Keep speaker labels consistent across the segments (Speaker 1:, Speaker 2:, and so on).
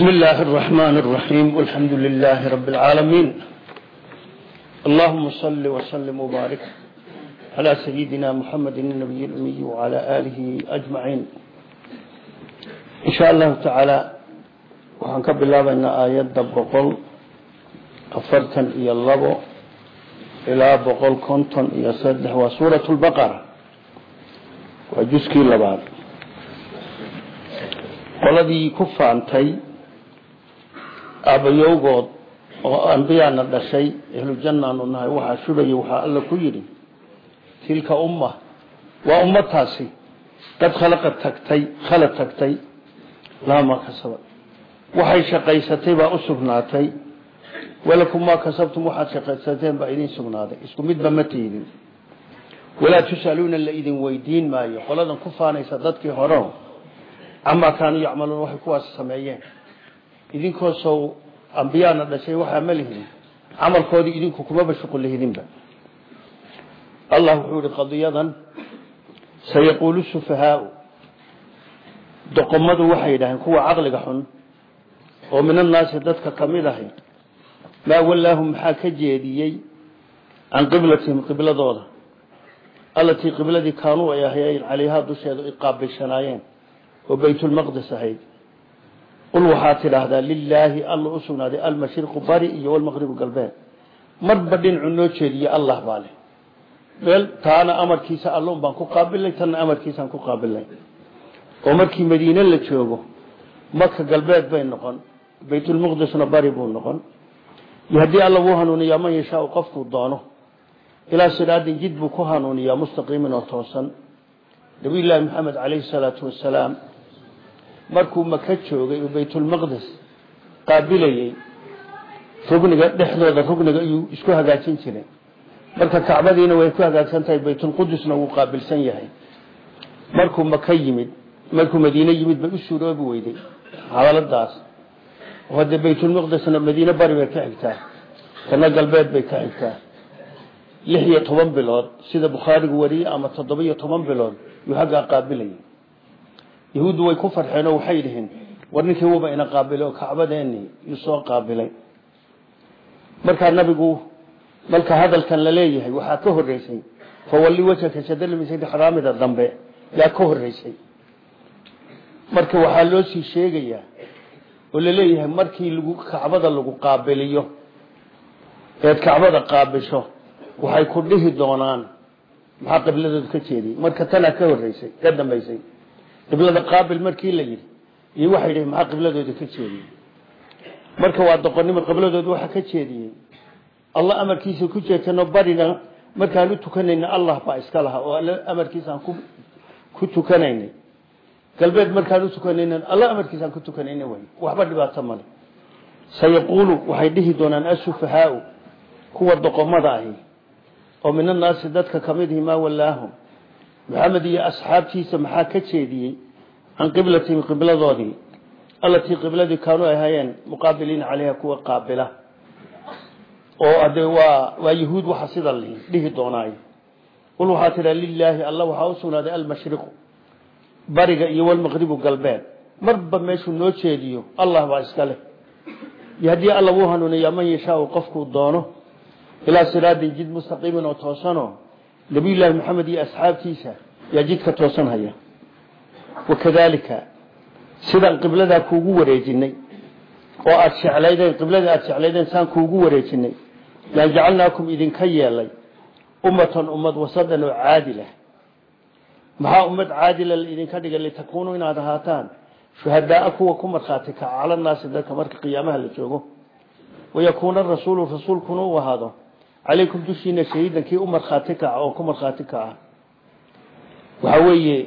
Speaker 1: بسم الله الرحمن الرحيم والحمد لله رب العالمين اللهم صل وسلم وبارك على سيدنا محمد النبي الأمي وعلى آله أجمعين إن شاء الله تعالى waxaan ka bilaabaynaa aayadda boqol afartan iyo labo ilaa boqol konton iyo saddex waa suurat lbaqara waa juskii labaad qoladii ku faantay aabayowgood oo ambiyaana dhashay ahlujannaanu nahay waxaa shubaya waxaa alla ku yidhi tilka umma waa ummataasi dad khalaqa tagtay khalad tagtay lama kasaba. Waxay shaqaysatay baa u sugnaatay. Walakum maa kasabtum waxaad shaqaysateen baa idin sugnaaday. Isku midba ma tiidin. Walaa tusaluuna la idin weydiin maayo. Qoladan ku faanaysa dadkii hore. Camaa kaanuu yacmaluun waxay kuwaas sameeyeen idinkoo sow ambiyaana dhashay waxaa ma lihidin. Camalkoodii idinku kumaba shuqul lihidinba. Allah wuxuu yihi qadiyadan sayaquulu sufahaau doqomadu waxay yidhaaheen kuwa caqliga xun oo min annaasi dadka ka mid ahi maa wallaahum maxaa ka jeediyey can qiblatihim qibladooda? Allatii qibladii kaanuu ay ahayeen calayhaa qul waxaad tidhaahdaa lilaahi alla u sugnaaday almashriqu bari iyo walmaqribu galbeed marba dhinacu noo jeediye allah baa leh meel taana amarkiisa alluun baan ku qaabilnay tanna amarkiisaan ku qaabilnay oo markii madiine la joogo maka galbeed bay noqon baytulmuqdisna bari buu noqon haddii alla wuu hanuuniyaa man yashaau qofkuu doono ilaa siraadin jid buu ku hanuuniyaa mustaqiimin oo toosan nabiyullaahi maxamed calayhi salaatu wasalaam markuu maka joogay oo baytulmaqdis qaabilayey rugniga dhexdooda rugniga ayuu isku hagaajin jiray. Marka kacbadiina way ku hagaagsan tahay baytulqudusna wuu qaabilsan yahay. Markuu maka yimid markuu madiine yimid bay u suuroobi weyday hadaladaas. Hadee baytulmaqdisna madiine bari bay ka xigtaa kana galbeed bay ka xigtaa. Lix iyo toban bilood sida bukhaarigu wariyey ama toddoba iyo toban bilood yuu haggaa qaabilayay yahuuddu way ku farxeen oo waxay dhiheen war ninkii wuba ina qaabilay oo kacbadeeni yuu soo qaabilay. Markaa nabigu marka hadalkan la leeyahay waxaa ka horeysay fawalli wajhaka shadalmasjid xaraamida dambe yaa ka horeysay marka waxaa loo sii sheegayaa oo la leeyahay markii lagu kacbada lagu qaabiliyo eed kacbada qaabisho waxay ku dhihi doonaan maxaa qibladooda ka jeediyey marka tanaa ka horeysay ka dambaysay qiblada qaabil markii la yidhi iyo waxay dhihi maxaa qibladooda ka jeediyey? Marka waa doqonnimo qibladooda waxa ka jeediyey. Allah amarkiisa ku jeetano barina markaan u tukanayna allah baa iska laha oo alla amarkiisaan ku tukanaynay. Galbeed markaan u tukanayna alla amarkiisaan ku tukanayna way. Waxba dhibaato male sayaquulu waxay dhihi doonaan asufahaau kuwa doqomada ahi. Oo min annaasi dadka ka mid ihi maa wallaahum maxamed iyo asxaabtiisa maxaa ka jeediyey can qiblatihim qibladoodii? Allatii qibladii kaanuu ay hayeen muqaabiliina caleyha kuwa qaabila. Oo ade waa waa yahuud waxa sida lihi dhihi doonaay qul waxaa tidha lilaahi alla waxaa u sugnaaday almashriqu bariga iyo walmaqribu galbeed. Marba meeshuu noo jeediyo allah baa iska leh. Haddii alla wuu hanuuniyaa man yashaau qofkuu doono ilaa siraadin jid mustaqiimin oo toosanoo nabiyullaahi maxamed iyo asxaabtiisa yaa jidka toosan haya wakadalika sidaan qibladaa kuugu wareejinay oo aada jeclaydeen qiblada aada jeclaydeen saan kuugu wareejinay yaan jacalnaakum idinka yeelay ummatan ummad wasadan oo caadilah maxaa ummad caadila la idinka dhigay litakuunuu inaad ahaataan shuhadaaa kuwa ku markhaati kaca cala naasi dadka marka qiyaamaha la joogo. Wayakuuna rasuulu rasuulkuna u ahaado calaykum dushiina shahiidan kii u markhaati kaca oo ku markhaati kaca waxaa weeye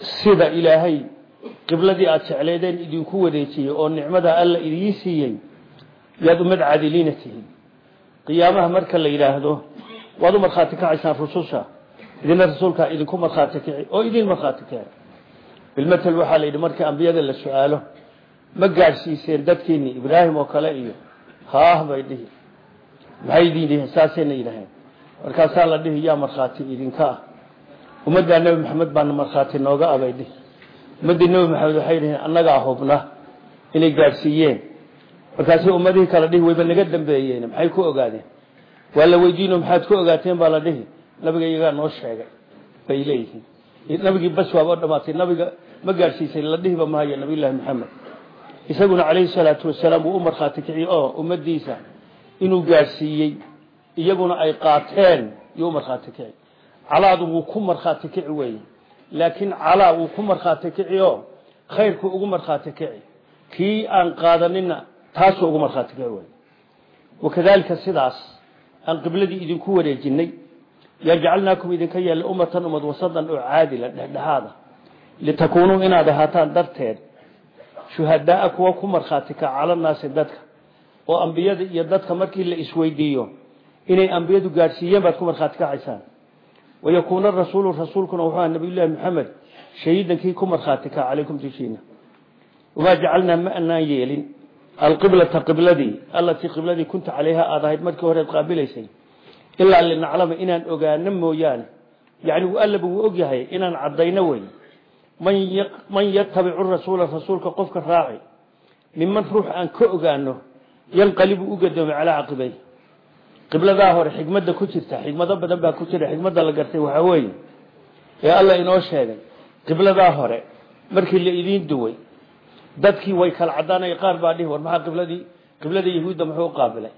Speaker 1: sida ilaahay qibladii aada jecleedeen idinku wareejiyey oo nicmada alla idiin siiyey yaad ummad caadiliina tihiin qiyaamaha marka la yidhaahdo waad u markhaati kacaysaan rususha idina rasuulkaa idinku markhaati kici oo idin markhaati keen bilmatel waxaa la yidhi marka ambiyada la su'aalo ma gaadhsiiseen dadkiini ibraahim maxay idin dhihiin saasayna yidhaheen markaasaa la dhihi yaa markhaati idinka ah. Ummaddaa maxamed baana markhaati nooga abay dhihi ummaddii nebi maxamed waxay dhiheen annagaa hubna inay gaadhsiiyeen. Markaasi ummadihii kala dhihi wayba naga dambeeyeen maxay ku ogaadeen? Waa la weydiino maxaad ku ogaateen? baa la dhihi. Nabiga iyagaa noo sheegay bay leeyihiin. Nabigii bas waaba dhamaatay nabiga ma gaadhsiisay la dhihiba maayo nabiyullaahi maxamed. Isaguna calayhi salaatu wasalaam wuu u markhaati kiciy oo ummadiisa inuu gaadhsiiyey iyaguna ay qaateen yuu markhaati kici calaadu wuu ku markhaati kici weeye laakiin calaa wuu ku markhaati kici khayrku ugu markhaati kici kii aan qaadanina taasuu ugu markhaati kici wey wakadaalika sidaas aan qibladii idinku wareejinay yaa jacalnaakum idinka yeelay ummatan ummad wasadan oo caadila dhexdhexaada. Litakuunuu inaad ahaataan darteed shuhadaa kuwa ku markhaati kaca cala naasi dadka oo ambiyada iyo dadka markii la isweydiiyo inay ambiyadu gaadhsiiyeen baad ku markhaati kacaysaan. Wayakuuna rasuulu rasuulkuna wuxuu aha nabiyullaahi maxamed shahiidan ku markhaati kaca calaykum dushiina wamaa jacalnaa ma anaan yeelin. Alqiblata qibladii allatii qibladii kunta calayha aad markii horeed qaabilaysay. Ilaa linaclama inaan ogaano mooyaane. Yani allaba wuu ogyahay inaan caddayno wey man yatabicu rasuula rasuulka qofka raaci. Miman ruux aan ka ogaano yanqalibu u gadoomay calaa caqibay. Qibladaa hore xikmadda ku jirta xikmado badan baa ku jira xikmadda la gartay waxaa weeye. Ee alla inoo sheegay qibladaa hore markii la idiin duway dadkii way kala cadaanaya qaar baa dhihi war maxaa qibladii qiblada yahuudda muxuu u qaabilay?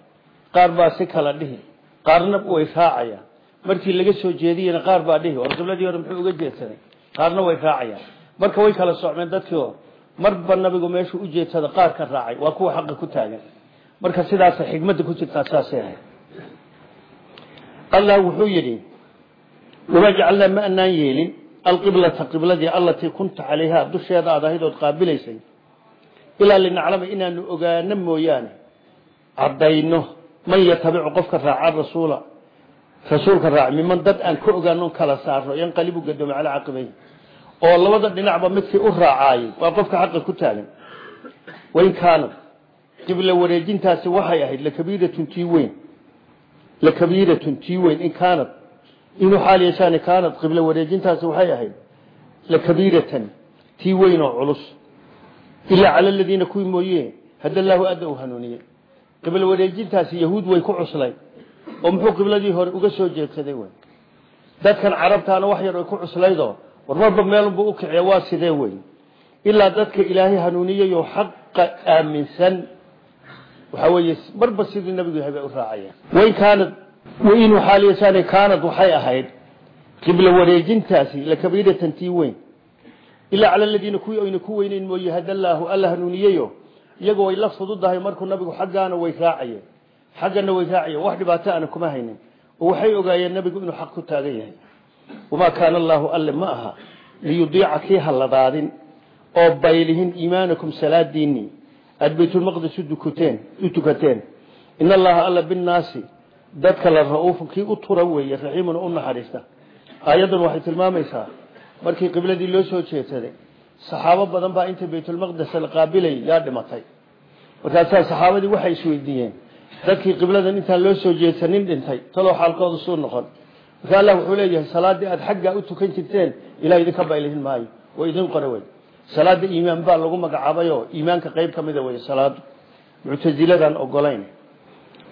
Speaker 1: Qaar baa si kala dhihi qaarna way raacayaan. Markii laga soo jeediyena qaar baa dhihi war qibladii hore muxuu uga jeedsaday? Qaarna way raacayaan. Marka way kala socmeen dadkii marba nabigu meeshuu u jeedsada qaar raacay waa kuwa xaqa ku taagan marka sidaasa xikmadda ku jirtaa saasay ahayd. Allah wuxuu yidhi wamaa jacalnaa ma anaan yeelin alqiblata qibladii allatii kunta calayha dusheeda aad ahayd ood qaabilaysay. Ilaa linaclama inaanu ogaano mooyaane caddayno man yatabicu qofka raaca rasuula rasuulka raaca miman dad aan ka ogaano kala saarno yanqalibu gadoomay calaa caqibay oo labada dhinacba midkii u raacaayay waa qofka xaqa ku taagan. Wain kaanad qiblo wareejintaasi waxay ahayd lakabiiratun tii weyn. Lakabiiratun tii weyn in kaanad inuu xaal yeeshaan kaanad qiblo wareejintaasi waxay ahayd lakabiiratan tii weyn oo culus. Ilaa cala aladiina kuwii mooye hada allaahu adda u hanuuniyey qiblo wareejintaasi yahuud way ku cuslay oo muxuu qibladii hore uga soo jeedsaday wey dadkan carabtaana wax yar ay ku cuslaydoo war marba meelunbuu u kiciya waa sidee wey ilaa dadka ilaahay hanuuniyayoo xaqa aaminsan waxaa weeye marba sidii nabigu yahay bay u raacayaan. Wain kaanad wainuu xaal yeeshaan kaanad waxay ahayd qiblo wareejintaasi lakabiiratan tii weyn. Ilaa cala aladiina kuwii ayna ku weyneyn mooye hadallaahu alla hanuuniyeyo iyagoo way la fududahay markuu nabigu xaggaana way raacayeen. Xaggana way raacayeen wax dhibaato aana kuma haynin. Oo waxay ogaayeen nabigu inuu xaq ku taagan yahay. Wamaa kaana allaahu alle ma aha liyudiica kii halladaadin oo baylihin iimaanakum salaadiinii aada baytulmaqdis udukuteen u tukateen in allaha alla binnaasi dadka la ra'uufu kii u tura weeye raxiimuna u naxariista. Aayaddan waxay tilmaamaysaa markii qibladii loo soo jeedsaday saxaabo badan baa inta baytulmaqdes la qaabilay yaa dhimatay. Markaasaa saxaabadii waxay isweydiiyeen dadkii qibladan intaan loo soo jeedsanin dhintay taloo xaalkooda suu noqon. Marka allah wuxuu leeyahay salaaddii aada xaggaa u tukan jirteen ilah idinka baylihin maayo idin qora salaada iimaan baa lagu magacaabayoo iimaanka qayb ka mida wey salaadu ogolayn.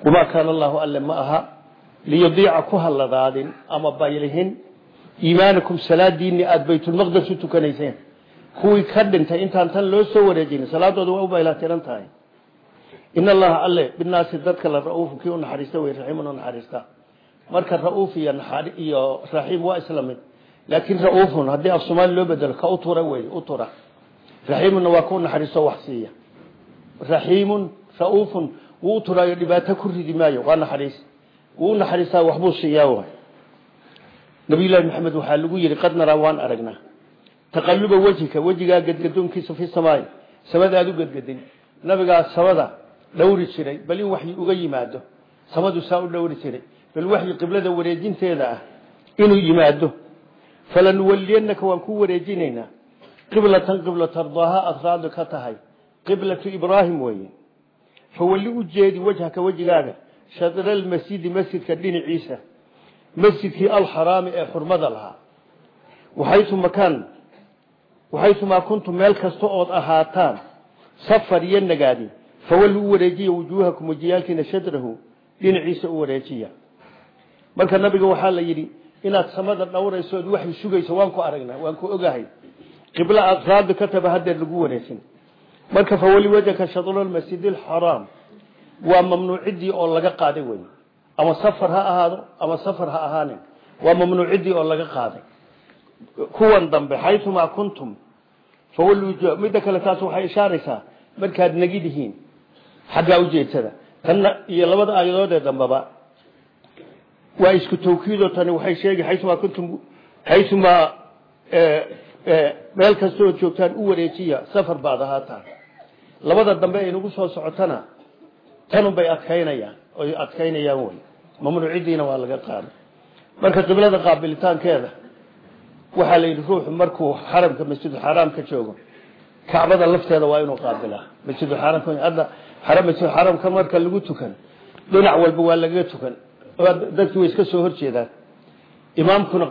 Speaker 1: Wamaa kaana allahu alle ma aha. Liyudiica ku halladaadin ama baylihin iimaanakum salaadiinni aada baytulmaqdes u tukanayseen. Kuwii ka dhintay intaan tan loo soo wareejinin salaadooda waa u baylatiran tahay. In allaha alle binaasi dadka la ra'uufu kii u naxariista wey raxiimun u marka ra'uuf iyo iyo raxiim waa isla mid laakiin ra'uufun haddii af soomaali loo bedelo ka u tura wey u tura raxiimunna waa ku naxariisto wax siiya. Raxiimun ra'uufun wuu u turaayo dhibaato ku ridi maayo waa naxariis. Wuu u naxariistaa waxbuu siiyaa way nabiyullaahi maxamed waxaa lagu yidhi qad naraa waan aragnaa. Taqaluba wejhika wejigaa gadgadoonkiisa fi samaai samada aada u gadgadin nabigaa samada dhowri jiray bal in waxyi uga yimaado samadu saa u dhowri jiray bal waxyi qiblada wareejinteeda ah inuu yimaado falanuwaliyanaka waan ku wareejinaynaa qiblatan qiblo tardaaha aada raadli ka tahay qiblatu ibraahim weeye fawalli u jeedi wejhaka wejigaaga shadra almasjidi masjidka dhinaciisa masjidkii alxaraami ee xurmada lahaa waxaytu makaan waxaytumaa kuntum meel kasta ood ahaataan safar iyo nagaadi fawallu u wareejiya wujuuhakum wajiyaalkiina shadrahu dhinaciisa u wareejiya marka nabiga waxaa la yidhi inaad samada dhowrayso ood waxay sugayso waan ku aragnaa waan ku ogahay. Qibla aad raadi ka taba hadeer lagu wareejin marka fawali wajhaka shadra almasjid alxaraam waa mamnuucidii oo laga qaaday wey ama safar ha ahaado ama safar ha ahaanin. Waa mamnuucidii oo laga qaaday. Kuwan dambe xaytumaa kuntum. Fawallu midda kale taas waxay ishaaraysaa markaad negidihiin xaggaa ujeedsada tanna iyo labada aayadood ee dambeba waa isku tawkiidoo tani waxay sheegi xaytumaa kuntum xaytumaa meel kastood joogtaan u wareejiya safar baad ahaataan. Labada dambe ay nagu soo socotana tanun bay adkaynayaan oy adkaynayaan wey mamnuucidiina waa laga qaaday marka qiblada qaabilitaankeeda waxaa la yidhi ruuxu markuu xaramka masjidulxaraamka joogo kacbada lafteeda waa inuu qaabilaa. Masjidulxaraamka hadda xaram masjidulxaraamka marka lagu tukan dhinac walba waa lagaga tukan dadki way iska soo horjeedaan imaamkuna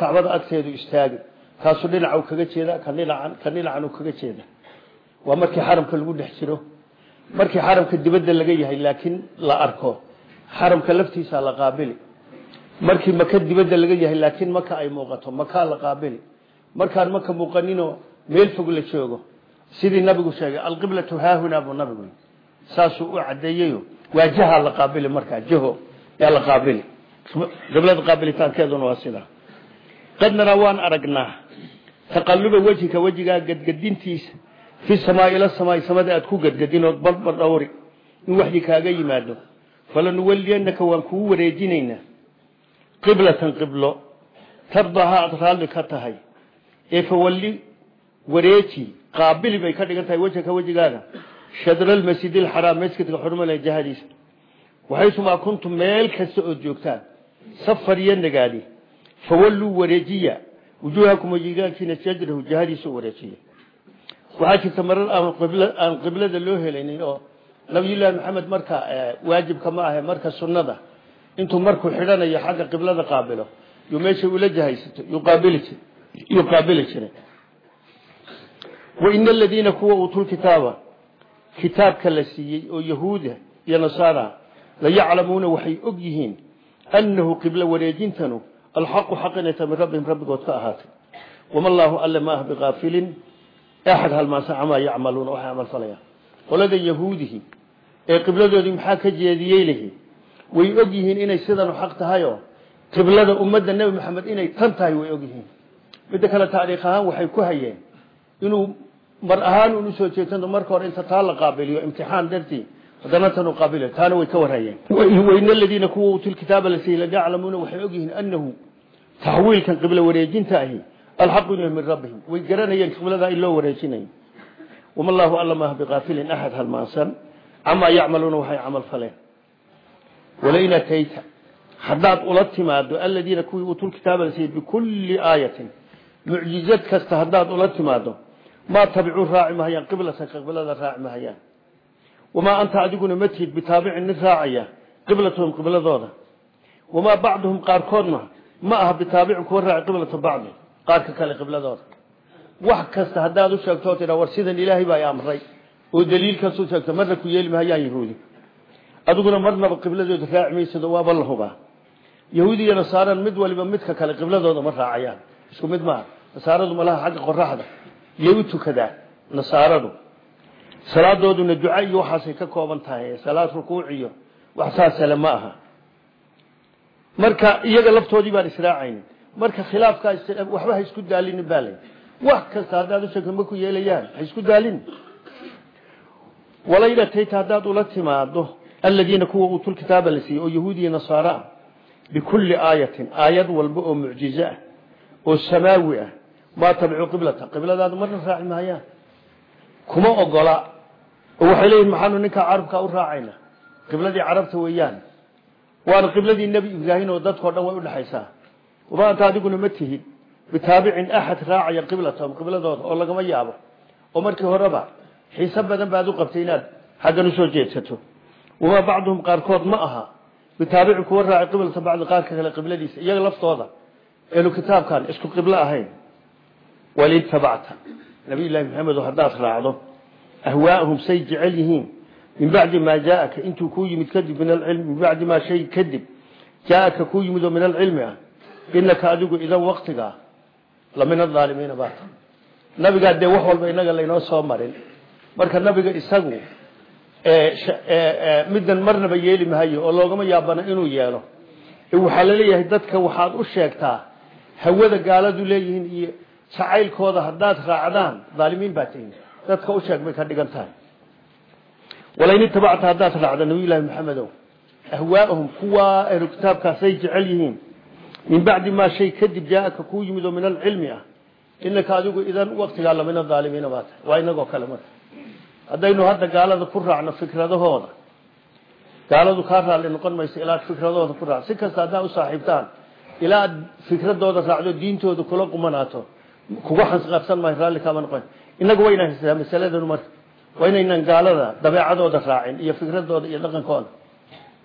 Speaker 1: kacbada agteedu istaagi kaasuu dhinaca kaga jeeda kan dhinacan kan dhinacan kaga jeeda waa markii xaramka lagu dhex jiro. Markii xaramka dibadda laga yahay laakiin la arko. Xaramka laftiisa la qaabili. Markii maka dibadda laga yahay laakiin maka ay muuqato. Makaa la qaabili. Markaan maka muuqaninoo meel fog la joogo. Sidii nabigu sheegay alqiblatu haahunaa buu nabigu saasuu u cadeeyeyo waa jaha la qaabili markaa jaho yaa la qaabili qiblada qaabilitaankeeduna waa sidaa qad naraa waan aragnaa taqaluba wejhika wejigaa gadgadintiisa fi samaa ila samaa samada aad ku gadgadin ood balbar dhowri in waxyi kaaga yimaado falanuwaliyanaka waan kugu wareejinaynaa qiblatan qiblo tardahaa aad raalli ka tahay ee fawalli wareeji qaabili bay ka dhigan tahay wejhaka wejigaaga shadra almasjid alxaraam masjidka xurmale jahadiisa waxaysumaa kuntum meel kasta ood joogtaan safar iyo nagaadi fawalluu wareejiya wujuuhakum wajigaalkiina shadrahu jahadiisa u wareejiya waxaa jirta marar aan qiblada loo helaynin oo nabiyullaahi maxamed marka waajibka ma ahe marka sunnada intuu markuu xidhanayo xagga qiblada qaabilo yuu meesha ula jahaysato yuu qaabili jiray waina aladiina kuwa uutul kitaaba kitaabka la siiyey oo yahuuda iyo nasaara layaclamuuna waxay og yihiin annahu qiblo wareejintanu alxaqu xaq inay tahay min rabbihim rabbigood ka ahaatay wama allaahu alle ma ah biqaafilin axad halmaansan camaa yacmaluuna waxay camal falayaan qolada yahuudihi ee qibladoodii maxaa ka jeediyey lihi way og yihiin inay sidanu xaq tahayoo qiblada ummadda nebi maxamed inay tan tahay way og yihiin midda kale taariikh ahaan waxay ku hayeen inuu mar ahaan unu soo jeedsanto marka hore inta taa la qaabiliyo imtixaan dartii haddana tan uu qaabilo taana way ka warhayeen. Waina aladiina kuwa uutul kitaaba la siiyey layaclamuuna waxay og yihiin annahu taxwiilkan qiblo wareejinta ahi alxaqu inuu min rabbihim. Way garanayeen qibladaa in loo wareejinayo. Wama allaahu alla maaha biqaafilin axad halmaansan camaa yacmaluuna waxay camal faleen. Walain atayta haddaad ula timaado aladiina kuwii uutul kitaaba la siiyey bikulli aayatin mucjizad kasta haddaad ula timaado maa tabicuu raaci mahayaan qiblataka qiblada raaci mahayaan wamaa anta adiguna ma tihid bitaabicin mid raacaya qiblatahum qibladooda wamaa bacduhum qaarkoodna ma aha bitaabicin kuwa raaci qiblata bacdi qaarka kale qibladooda wax kasta haddaad u sheegto tidha war sidan ilaahay baa amray oo daliilkaasuu sheegto marna ku yeeli mahayaan yahuudi adiguna marnaba qibladooda raaci maysado waaba la hubaa yahuudi iyo nasaaran mid waliba midka kale qibladooda ma raacayaan isku mid maaha nasaaradu salaadooduna duca iyo waxaasay ka kooban tahay salaad rukuuc iyo wax saasale ma aha. Marka iyaga laftoodii baan israacaynin. Marka khilaafkaa waxba ha isku daalinin baa lay wax kasta haddaad u sheegto ma ku yeelayaan ha isku daalin. Walayna tayta haddaad ula timaado aladiina kuwa uutul kitaaba la siiyey oo yahuudiya nasaara ah bikulli aayatin aayad walba oo mucjizo ah oo samaawi ah maa tabicuu qiblata? Qibladaadu marna raaci mahayaan kuma ogola oo waxay leeyihiin maxaanu ninkaa carabkaa u raacayna? Qibladii carabta weeyaan. Waana qibladii nebi ibraahim oo dadkao dhan way udhexaysaa wama anta adiguna ma tihid. Bitaabicin axad raacaya qiblatahum qibladooda oo lagama yaabo. Oo markii horeba xiise badan baad u qabtay inaad xaggan u soo jeedsato. Wamaa bacduhum qaarkood ma aha. Bitaabicin kuwa raaci qiblata bacdi qaarka kale qibladiisa iyaga laftooda. Eenu kitaabkan isku qiblo ahayn. Walin tabacta. Nabiy llaahi maxamedo haddaad raacdo ahwaa'ahum say jecel yihiin min bacdi maa jaaaka intuu kuu yimid kadib min alcilmi min bacdi maa shay kadib jaaaka kuu yimid oo min alcilmi ah inaka adigu idan waktigaa la min aalimiina baata nabigaa dee wax walba inaga laynoo soo marin marka nabiga isagu middan marnaba yeeli mahayo oo loogama yaabana inuu yeelo waxaa la leeyahay dadka waxaad u sheegtaa hawada gaaladu leeyihiin iyo jacaylkooda haddaad raacdaan aalimiin baa tihin dadka u sheeg bay ka dhigan tahay. Walain itabacta haddaad raacda nabiyullaahi maxamedow ahwaa'ahum kuwaa ahlu kitaabkaasay jecel yihiin. Min bacdi maa shay kadib jaaaka kuu yimid oo min alcilmi ah. Inaka adigu idan waktigaa lamina aalimiina baa tahay. Waa inagoo kale marka. Haddaynu hadda gaalada ku raacno fikradahooda gaaladu kaa raalli noqon mayso ilaa fikradooda ku raac si kasta haddaa u saaxiibtaan ilaa aad fikradooda raacdo diintooda kula qumanaato kuga xansqabsan maayo raalli kaama noqon inagu waynaan haysataa masaladan marka waa inaynan gaalada dabeecadooda raacin iyo fikradooda iyo dhaqankooda.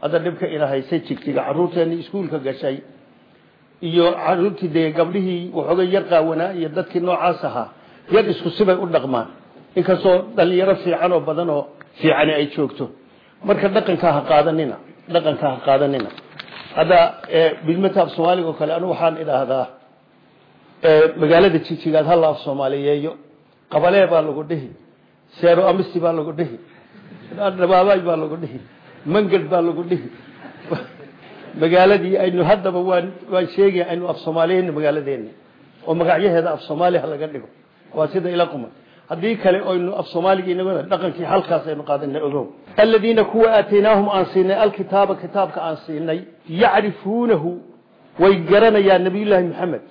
Speaker 1: Hadda dhibka ina haysay jigjiga caruurteeni iskuulka gashay iyo caruurtii dee gabdhihii waxoogay yar qaawanaa iyo dadkii noocaas ahaa yar isku sibay u dhaqmaan. Inkastoo dhalinyaro fiican oo badan oo fiicani ay joogto. Marka dhaqankaa ha qaadanina dhaqankaa ha qaadanina. Hadda bilmata af soomaaliga oo kale anu waxaan idhaahdaa magaalada jijigaad hala af soomaaliyeeyo qabalee baa lagu dhihi seero amisi baa lagu dhihi dhabaabay baa lagu dhihi mangad baa lagu dhihi. Magaaladii aynu haddaba waan waan sheegaya aynu af soomaaliyeyna magaaladeena oo magacyaheeda af soomaaliha laga dhigo. Waa sida ila quman. Haddii kale oynu af soomaaliga inagona dhaqankii halkaas aynu qaadana ogow. Aladiina kuwa aataynaahum aan siinay alkitaaba kitaabka aan siinay yacrifuunahu way garanayaan nabiyullaahi maxamed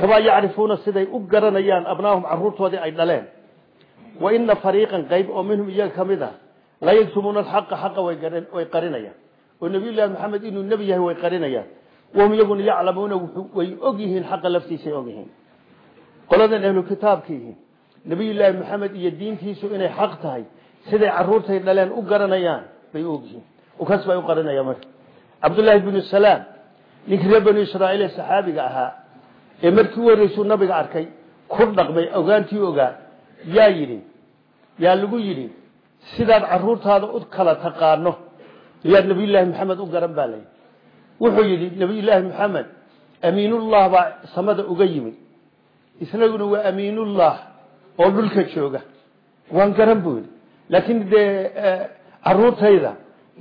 Speaker 1: kamaa yacrifuuna siday u garanayaan abnaahum caruurtoodii ay dhaleen. Wa ina fariiqan qayb oo minhum iyaga ka mid a la yaktumuuna alxaqa xaqa way qarinayaan. Oo nabiyullaahi maxamed inuu nebi yahay way qarinayaan. Wahum iyaguna yaclamuuna way og yihiin xaqa laftiisay og yihiin qoladan ahlu kitaabkiihi nabiyullaahi maxamed iyo diintiisu inay xaq tahay siday caruurtay dhaleen u garanayaan bay og yihiin ukas bay u qarinayaan marka. Cabdullaahi binu salaam ninkii reer banu israa'iil ee saxaabiga ahaa ee markii u horreysuu nabiga arkay ku dhaqmay ogaantii ogaa yaa yidhi yaa lagu yidhi sidaad caruurtaada u kala taqaano yaad nabiyullaahi maxamed u garan baa layidhi wuxuu yidhi nabiyullaahi maxamed amiinullah baa samada uga yimid. Isnaguna waa amiinullah oo dhulka jooga. Waan garan buu yidhi. Laakiin dee caruurtayda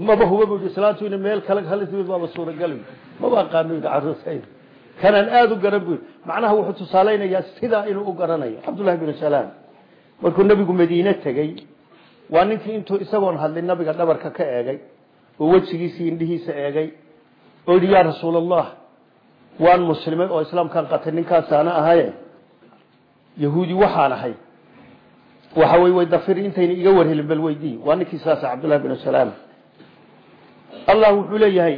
Speaker 1: maba huba bu islaantu ina meel kale timid baaba suuragal maba aqaano yidhi caruurtayda kanaan aada u garan yidhi macnaha wuxuu tusaalaynayaa sidaa inuu u garanayo. Cabdullahi binu salaam. Markuu nebigu madiine tegey waa ninkii intuu isagoon hadlin nabiga dhabarka ka eegay oo wejigiisii indhihiisa eegay oo yidhi yaa rasuul allah waan muslimay oo islaamkaan qatay ninkaasaana ahaye? Yahuudi waxaan ahay. Waxa wey way dafiri intayna iga warhelin bal weydii. Waa ninkii saasa cabdullahi binu salaam. Allah wuxuu leeyahay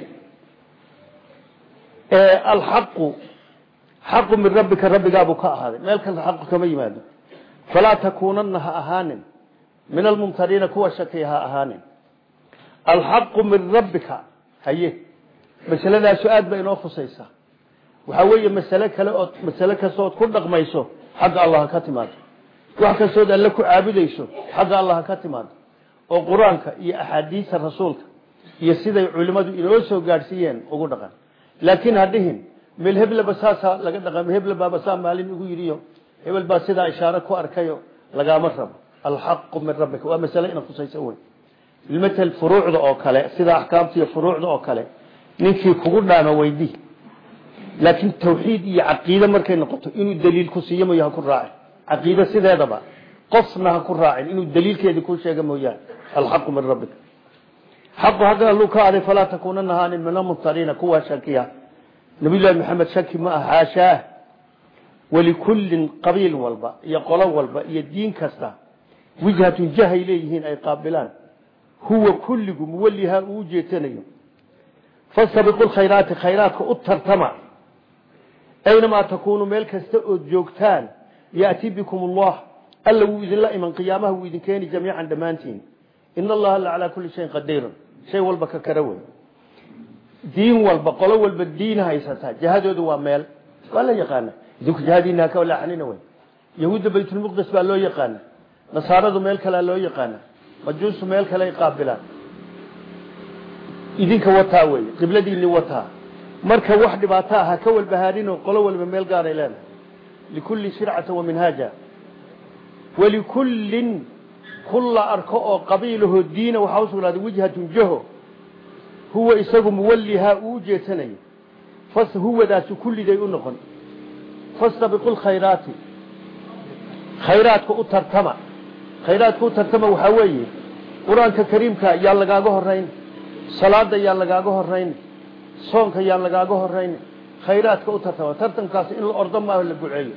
Speaker 1: alxaqu xaqu min rabbika rabbigaabuu ka ahaaday. Meel kasta xaqu kama yimaado. Falaa takuunana ha ahaanin. Min almumtariina kuwa shakiya ha ahaanin. Alxaqu min rabbika haye. Masaladaasu aad ba inoo khusaysa waxaa weeye masale kale ood masale kasta ood ku dhaqmayso xagga allah ka timaado. Wax kastood alle ku caabudayso xagga allah ka timaado. Oo qur'aanka laakiin ha dhihin meel hebleba saasaa laga dhaqan heble baaba saa maalin igu yidhiyo hebel baa sidaa ishaare ku arkayo lagaama rabo. Alxaqu min rabbika waa masale ina khusaysa wey ilmatal furuucda oo kale sida axkaamta iyo furuucda oo kale ninkii kugu dhaama weydii laakiin tawxiid iyo caqiide markay noqoto inuu daliil ku siiyo mooye ha ku raacin. Caqiide sideedaba qofna ha ku raacin inuu daliilkeedii ku sheega mooyaane. Alxaqu min rabbika xaqu hagga alluu ka aday falaa takuunana haanin min almumtariina kuwa shakiya nabiyullahi maxamed shaki ma ah xaashaah walikullin qabiil walba iyo qolo walba iyo diin kasta wijhatun jahay leeyihiin ay qaabilaan huwa kulligu muwalihaa uu ujeetanayo fastabiqu lkhayraati khayraadka u tartama aynamaa takuunu meel kasta ood joogtaan yaati bikum allah alla wuu idinla in allaha la calaa kulli shayin qadiirun shay walba ka kara wey diin walba qolo walba diin haysataa jihadoodu waa meel waa la yaqaana idinku jihadiina haka laaxanina wey yahuudda baytulmuqdes baa loo yaqaana nasaaradu meel kalea loo yaqaana majuusu meel kale qaabilaan idinka wataa wey qibladiini wataa marka wax dhibaato ah ha ka walbahaarinoo qolo walba meel gaaray leedahay likulli shircata wa minhaaja walikullin kulla arko oo qabiilaho diina waxaa usugnaaday wijhatun jaho. Huwa isagu muwallihaa uu ujeedsanayo fas huwadaasu kulliday u noqon. Fastabiqu lkhayraati khayraadka u tartama. Khayraadka u tartama waxaa weeye. Qur'aanka kariimka yaa lagaaga horayn salaada yaa lagaaga horayn soonka yaa lagaaga horayn khayraadka u tartama. Tartankaas in la ordo maaho la guceeyo.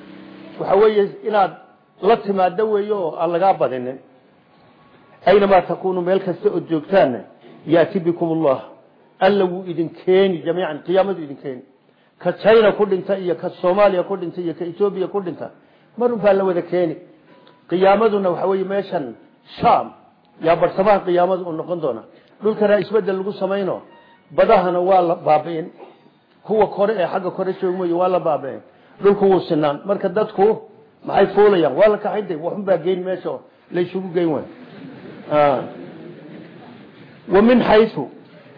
Speaker 1: Waxa weeye inaad la aynamaa takuunu meel kasta ood joogtaanna yaati bikum allah alla wuu idin keeni jamiican qiyaamadu idin keeni ka china ku dhinta iyo ka soomaaliya ku dhinta iyo ka etoobiya ku dhinta marun baa la wada keeni qiyaamaduna waxa weeye meeshan sham yaa barsamaha qiyaamada u noqon doona dhulkana isbeddel lagu samayno badahana waa la baabi'in kuwa kore ee xagga kore joogmay waa la baabi'in dhulku wuu sinaan marka dadku maxay fuulayaan waa la kaxayday waxun baa geyn meesha laysugu geyn way ومن حيث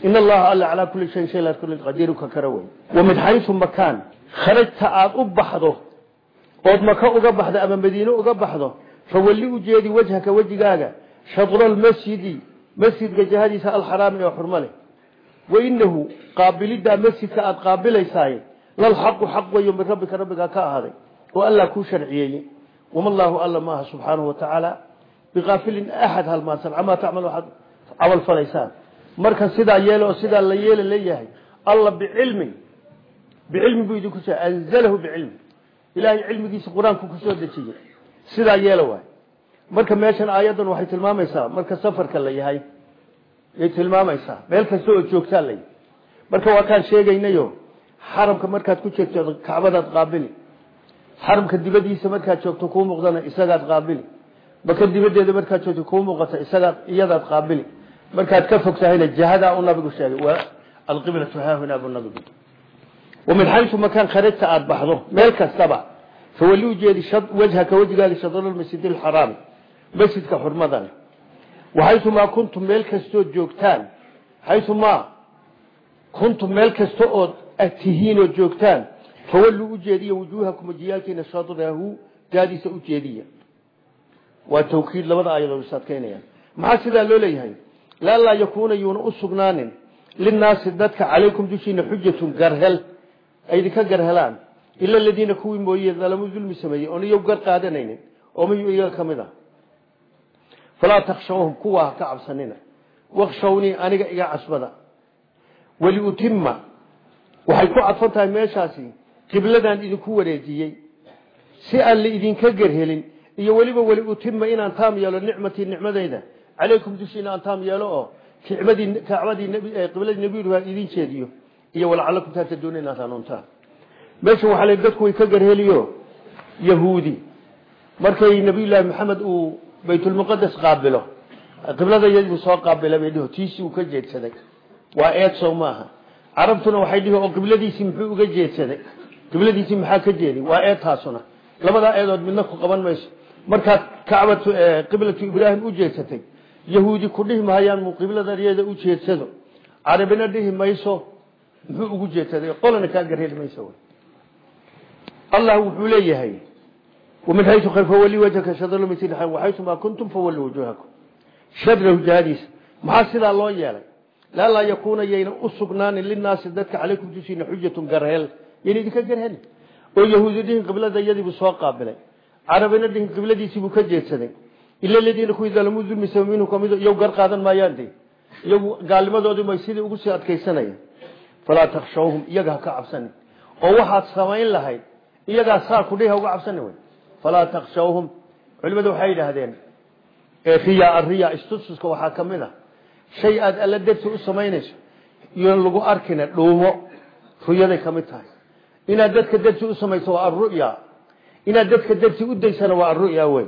Speaker 1: إن الله على على كل شيء شيء لا كل قدير ككروي ومن حيث مكان خرجت عاد أبحضه قد مكة أبحضه أما مدينة أبحضه فولي وجهدي وجهك وجهك شطر المسجد مسجد جهادي سأل حرام وحرمله وإنه قابل دا مسجد كأد قابل يساي للحق حق ويوم ربك ربك كأهذي وألا كو شرعيه وما الله ألا ما سبحانه وتعالى biaafilin axad halmaansan camaa tacmal waxaad camal falaysaan marka sidaa yeel oo sidaa la yeela leeyahay alla bicilmin bicilmi buu idinku soo anzalahu bicilmi ilaahay cilmigiisa qur'aanku ku soo dejiyey sidaa yeela waay marka meeshan aayaddan waxay tilmaamaysaa marka safarka la yahay yay tilmaamaysaa meel kasta oo joogtaa la yihi marka waa kaan sheegaynayo xaramka markaad ku joogto kacbadaad qaabili xaramka dibadiisa markaad joogto kuu muuqdana isagaad qaabili maka dibadeeda markaad joogto kuu muuqata isagaad iyadaad qaabili. Markaad ka fog tahayna jihadaa u nabigu sheegay waa alqiblatu haahunaa buu nabigu wamin xaysu makaan kharajta aada baxdo meel kastaba fawali ujeedi wajhaka wejigaaga shadrlmasjid alxaraami masjidka xurmadana waxaysumaa kuntum meel kastood joogtaan xaysumaa kuntum meel kasta ood tihiin oo joogtaan fawalluu ujeediya wujuuhakum wajiyaalkiina shadrahu daadiisa ujeediya waa tawkiid labada aayadood is adkaynayaan maxaa sidaa loo leeyahay? Laalaa yakuuna yuuna u sugnaanin linnaasi dadka calaykum dushiina xujatun garhel. Ay idinka garhelaan. Ila aladiina kuwii mooye dalamuu dulmi sameeyey oon iyagu gar qaadanaynin. Oo mayuu iyaga ka mid ah. Falaa takshawhum kuwa ha ka cabsanina. Wakshawnii aniga iga casbada. Waliutima waxay ku cadfan tahay meeshaasi qibladaan idinku wareejiyey. Si aan la idinka garhelin iyo weliba weli utima inaan taam yeelo nicmatii nicmadayda. Calaykum dushiina aan taam yeelo oo kicbadii kacbadii qibladii nabiyuha idin jeediyo iyo walacalakum taataduuna inaad hanuuntaan meesha waxaa la dadku way ka garheliyo yahuudi. Markay nabiyullaahi maxamed uu baytulmuqadas qaabilo qiblada iyaduu soo qaabila bay dhiho tiisii uu ka jeedsaday. Waa eed sow maaha. Carabtuna waxay dhihi oo qibladiisii muxuu uga jeedsaday? Qibladiisii maxaa ka jeeday waa eed taasuna. Labadaa eedood midna ku qaban mayso markaad kacbat qiblatu ibraahim u jeedsatay yahuudi ku dhihi mahayaan muu qibladan iyada u jeedsado carabina dhihi mayso muxuu ugu jeedsaday qolana kaaga reeli mayso allah wuxuu leeyahay wamin xaytu fawali wajhaka shadr masjid xaram waxaytumaa kuntum fawalli wujuhakum. Shadrahu jihadiisa maxaa sidaa loo yeelay? Laalaa yakuuna yayna u sugnaanin linaasi dadka calaykum dushiina xujatun garheel yayna idinka garheli oo yahuudi dhihin qiblada iyadiibu soo qaabilay carabina dhin qibladiisii buu ka jeedsaday. Ila ladiina kuwii dalamuu dulmisa minhu ka mid iyagu gar qaadan maayaan dee. Iyagu gaalnimadoodii may sidii ugu sii adkaysanayeen falaa takhshawhum iyaga ha ka cabsanin. Oo waxaad samayn lahayd iyagaa saa kudhihi ha uga cabsanin wey falaa takhshawhum culimadu waxay yidhaahdeen eh, riya ariya istustuska waxaa ka mid a shay aad alla darti u samaynayso iyon lagu arkina dhuumo ruyaday ka mid tahay. Inaad dadka darti u samayso waa alru'ya inaad dadka darti u daysana waa aruya wey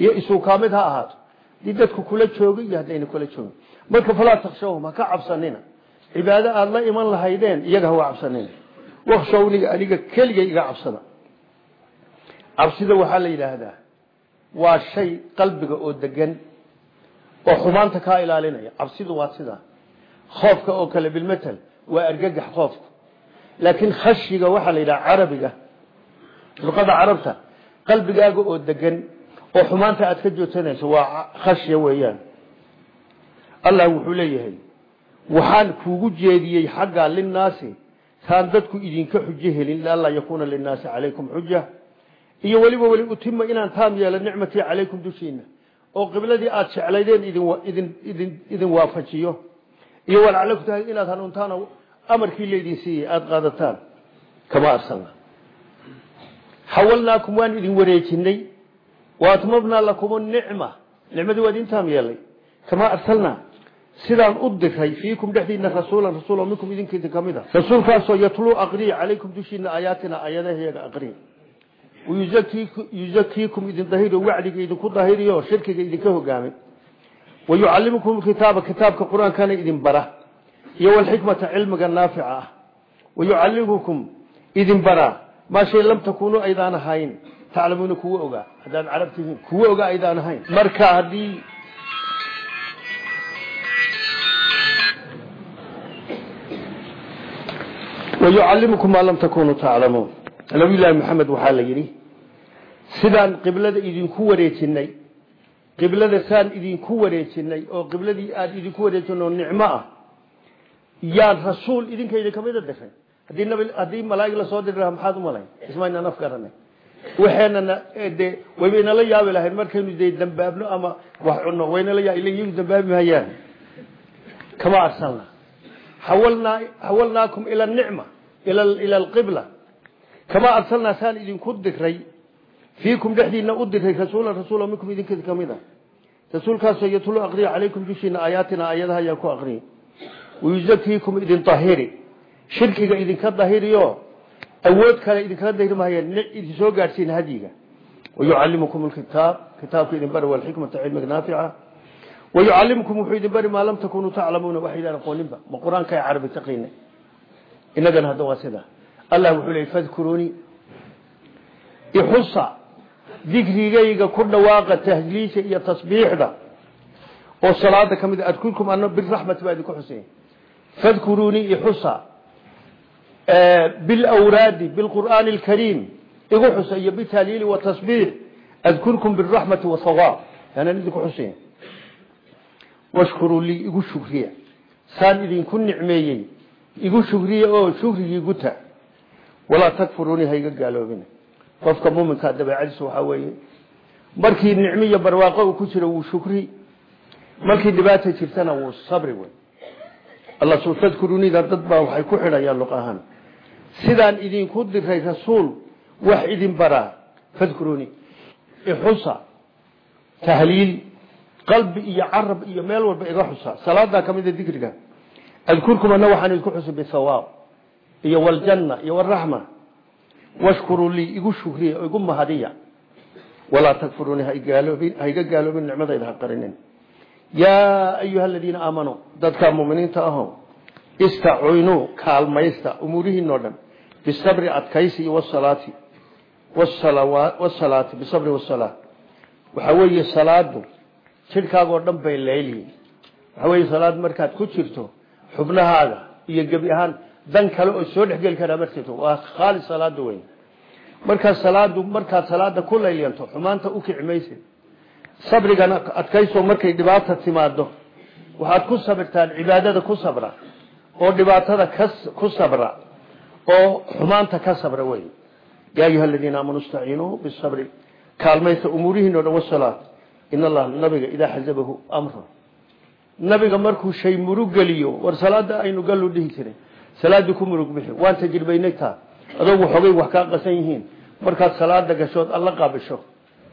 Speaker 1: iyo isuu kaa mid ha ahaato. Dii dadku kula jooga iyo haddayna kula joogin. Marka falaa takshawhum ha ka cabsanina. Cibaado aada la iman lahaydeen iyaga ha wa cabsanina. Wakshawniga aniga keligay iga cabsada. Cabsida waxaa la yidhaahdaa waa shay qalbiga oo degan oo xumaanta kaa ilaalinaya. Cabsidu waa sidaa khoofka oo kale bilmatal waa argagax khoofku. Laakiin khashiga waxaa la yidhaha carabiga luqada carabta qalbigaaga oo degan oo xumaanta aad ka joogsanayso waa khashya weeyaan. Allah wuxuu leeyahay waxaan kuugu jeediyey xagga linnaasi taan dadku idinka xujo helin lianlaa yakuuna linnaasi calaykum xuja iyo weliba weli utima inaan taam yeelo nicmatii calaykum dushiina oo qibladii aad jeclaydeen idin idin waafajiyo. Iyo walacalaku tahay inaad hanuuntaan amarkii laydin siiyey aada qaadataan. Kama arsalna xawalnaakum waan idin wareejinay waatmamnaa lakum nicma. Nicmadii waa idin taam yeelay. Kama arsalnaa? Sidaan u diray fiikum dhexdiina rasuulan rasuul minkum idinkeeda ka mid a. Rasuulkaasoo yatluu aqriya calaykum dushiina aayaatina aayadaheega aqriya yuzakiikum idin dahiro wacdiga idinku dahiriyo shirkiga idinka hogaamay. Wayucalimukum kitaaba kitaabka qur'aankana idin bara. Iyo walxikmata cilmiga naafica ah. Wayucalimukum idin baraa maa shay lam takunuu aydaan ahayn taclamuuna kuwa ogaa haddaad carab tihiin kuwa ogaa aydaan ahayn. Marka haddii wayucalimukum maa lam takunuu taclamuun. Nabiyullaahi maxamed waxaa la yidhi sidaan qiblada idinku wareejinay qiblada saan idinku wareejinay oo qibladii aada idinku wareejin oo nicmo ah yaan rasuul idinkayda kamida diray haddii malaa'ig la soo diri lahaa maxaad u malayn? Ismaynaan af garanay waxeenana dee waybaynala yaabi lahayn markaynu dee dambaabno ama wax cunno waynala ila iyagu dambaabi mahayaan kama arsalna. Xawalnaa xawalnaakum ila nicma ila alqibla. Kama arsalnaa saan idinku diray fiikum dhexdiina u diray rasuulan rasuula minkum idinkeeda ka mid a rasuulkaasoo yatlu aqriya calaykum dushiina aayaatina aayadaha ayaa ku aqriya. Wayuzakiikum idin dahiri shirkiga idinka dahiriyo awood kale idinkala dahiri mahayeen idin soo gaadhsiin hadyiga wayucalimukum lkitaab kitaabka idin bari walxikmata cilmiga naafica. Wayucalimukum wuxuu idin bari maa lam takunuu taclamuuna waxaydaan aqooninba. Ma qur'aanka ay carabi taqiina inagana hadda waa sida. Allah wuxuu leeyay fadkuruunii ixusa dikrigayga ku dhawaaqa tahliisha iyo tasbiixda. Oo salaada ka mid adkurkum ana biraxmati baa idinku xusay fadkuruunii ixusa bilawraadi bilqur'aani alkariim igu xusa iyo bitahliili watasbiix adkurkum biraxmati wasawaab yaanaan idinku xusay. Washkuruu lii igu shukriya. Saan idinku nicmeeyey igu shukriya oo shukrigii guta walaa takfuruunii ha iga gaaloobina qofka muminkaa dabeecadiisu waxaa weeye markii nicmo iyo barwaaqo uu ku jiro wuu shukri. Markii dhibaata jirtana wuu sabri wey alla tadkurunida dad baa waxay ku xidhayaan luq ahaan sidaan idinku diray rasuul wax idin baraa. Fadkuruni. Ixusa tahliil qalbi iyo carab iyo meel walba iga xusa. Salaadaa ka mida dikriga. Adkurkum ana waxaan idinku xusa bisawaab iyo waljanna iyo waraxma washkuruu lii igu shukriya igu mahadiya. Walaa takfuruuni ha iga gaaloobin nicmadayda ha qarinin yaa ayuha aladiina aamanuu dadkaa muminiinta aho istacuynuu kaalmaysta umuurihiinoo dhan bisabri adkaysi iyo wasalaati wasalaati bisabri wasalaa waxaa weeye salaadu jidhkaagoo dhan bay leylyihin waxaa weeye salaad markaad ku jirto xubnahaaga iyo gebi ahaan dan kale oo soo dhexgeli karaa markito waa khaalis salaada weyn. Markaa salaadu markaad salaada ku layliyanto xumaanta u kici maysid sabrigana adkayso markay dhibaata timaado waxaad ku sabirtaan cibaadada ku sabra oo dhibaatada ku sabra oo xumaanta ka sabra wey yaa ayuha aladiina aamanuu istaciinuu bisabri kaalmaysta umuurihiin o dhan wasalaat in allah nabiga idaa xasabahu amra nabiga markuu shay murug geliyo war salaada aynu galu dhihi jiray salaadii ku murug bixi waan tajribaynay taa adogu xogay wax kaa qasan yihiin. Markaad salaada gashood alla qaabisho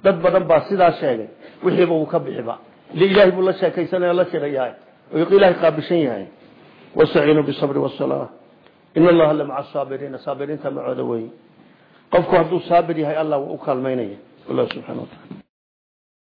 Speaker 1: dad badan baa sidaa sheegay. Wixiiba uu ka bixiba ilaahay buu la sheekaysanaya la shirayahay oo ilaahay qaabishan yahay. Wastaciinuu bisabri wasalaa in allaha la maca saabiriina. Saabiriinta macooda weeye qofku hadduu saabir yahay allah waa u kaalmaynaya. Wallah subxana wa taala